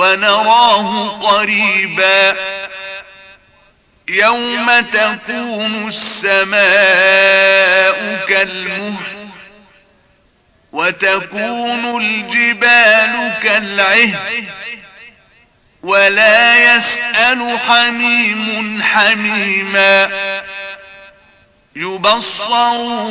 ونراه قريبا. يوم تكون السماء كالمهر وتكون الجبال كالعه ولا يسأل حميم حميما. يبصرونهم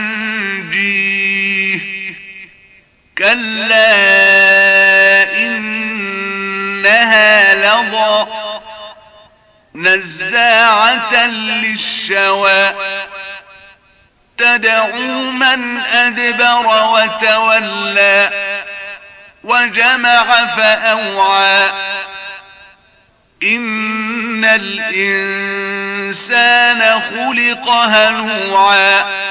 يُنْجِيهِ كلا إنها لضى نزاعة للشوى. تدعو من أدبر وتولى. وجمع فأوعى. إن الإنسان خلق هلوعا.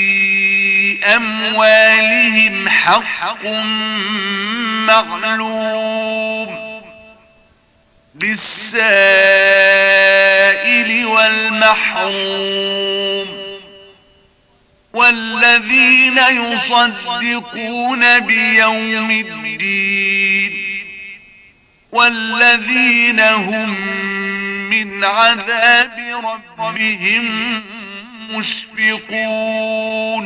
أموالهم حق مغلوم بالسائل والمحروم والذين يصدقون بيوم الدين والذين هم من عذاب ربهم مشفقون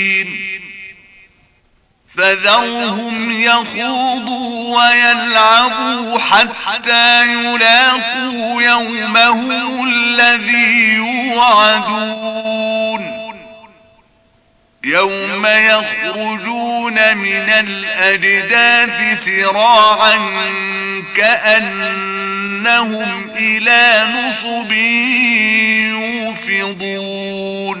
فذوهم يخوضوا ويلعبوا حتى يلاقوا يومهم الذي يوعدون. يوم يخرجون من الأجداف سراعا كأنهم إلى نصب يوفضون.